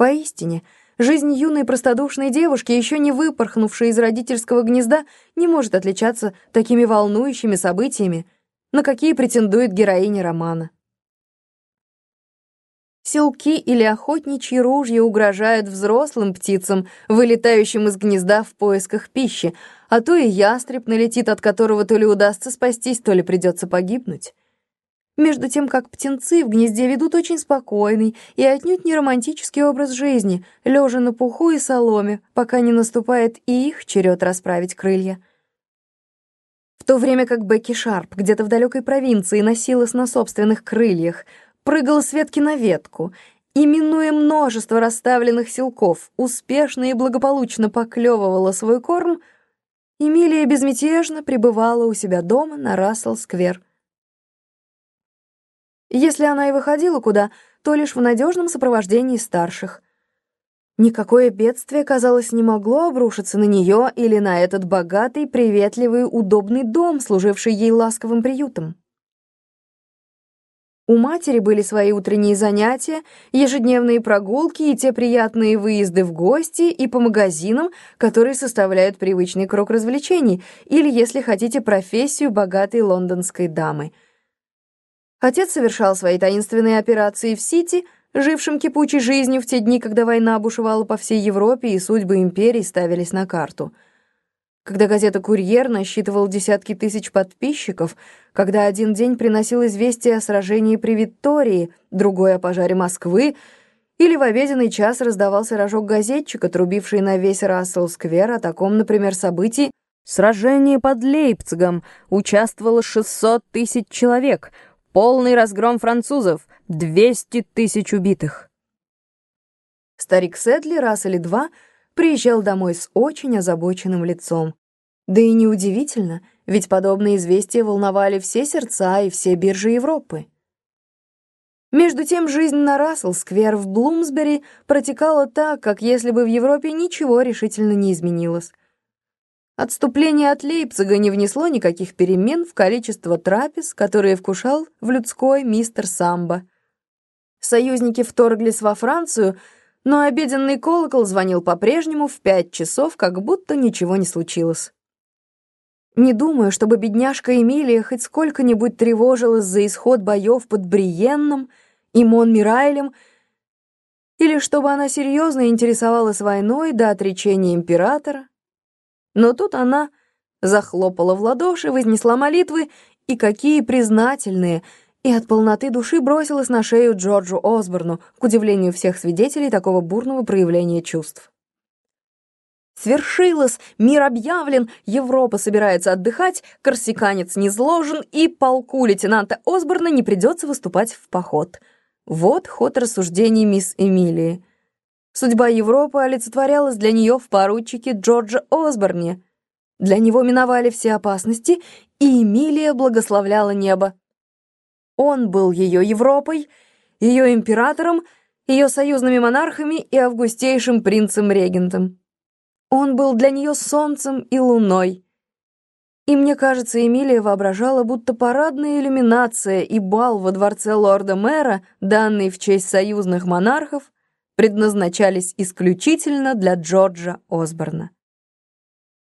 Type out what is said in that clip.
Поистине, жизнь юной простодушной девушки, еще не выпорхнувшей из родительского гнезда, не может отличаться такими волнующими событиями, на какие претендует героиня романа. Селки или охотничьи ружья угрожают взрослым птицам, вылетающим из гнезда в поисках пищи, а то и ястреб налетит, от которого то ли удастся спастись, то ли придется погибнуть. Между тем, как птенцы в гнезде ведут очень спокойный и отнюдь не романтический образ жизни, лежа на пуху и соломе, пока не наступает и их черед расправить крылья. В то время как Бекки Шарп где-то в далекой провинции носилась на собственных крыльях, прыгала с ветки на ветку и, минуя множество расставленных силков, успешно и благополучно поклевывала свой корм, Эмилия безмятежно пребывала у себя дома на Рассел-сквер. Если она и выходила куда, то лишь в надежном сопровождении старших. Никакое бедствие, казалось, не могло обрушиться на нее или на этот богатый, приветливый, удобный дом, служивший ей ласковым приютом. У матери были свои утренние занятия, ежедневные прогулки и те приятные выезды в гости и по магазинам, которые составляют привычный круг развлечений, или, если хотите, профессию богатой лондонской дамы. Отец совершал свои таинственные операции в Сити, жившим кипучей жизнью в те дни, когда война бушевала по всей Европе и судьбы империй ставились на карту — когда газета «Курьер» насчитывал десятки тысяч подписчиков, когда один день приносил известие о сражении при Виктории, другой о пожаре Москвы, или в обеденный час раздавался рожок газетчика, трубивший на весь Рассел-сквер о таком, например, событии «Сражение под Лейпцигом. Участвовало 600 тысяч человек. Полный разгром французов. 200 тысяч убитых». Старик Сэдли раз или два — приезжал домой с очень озабоченным лицом. Да и неудивительно, ведь подобные известия волновали все сердца и все биржи Европы. Между тем, жизнь на Рассел-сквер в Блумсбери протекала так, как если бы в Европе ничего решительно не изменилось. Отступление от Лейпцига не внесло никаких перемен в количество трапез, которые вкушал в людской мистер Самбо. Союзники вторглись во Францию — но обеденный колокол звонил по-прежнему в пять часов, как будто ничего не случилось. Не думаю, чтобы бедняжка Эмилия хоть сколько-нибудь тревожилась за исход боев под Бриенном и Монмирайлем, или чтобы она серьезно интересовалась войной до отречения императора. Но тут она захлопала в ладоши, вознесла молитвы, и какие признательные — и от полноты души бросилась на шею Джорджу Осборну, к удивлению всех свидетелей такого бурного проявления чувств. Свершилось, мир объявлен, Европа собирается отдыхать, корсиканец не зложен, и полку лейтенанта Осборна не придется выступать в поход. Вот ход рассуждений мисс Эмилии. Судьба Европы олицетворялась для нее в поручике Джорджа Осборне. Для него миновали все опасности, и Эмилия благословляла небо. Он был ее Европой, ее императором, ее союзными монархами и августейшим принцем-регентом. Он был для нее солнцем и луной. И мне кажется, Эмилия воображала, будто парадная иллюминация и бал во дворце лорда-мэра, данный в честь союзных монархов, предназначались исключительно для Джорджа Осборна.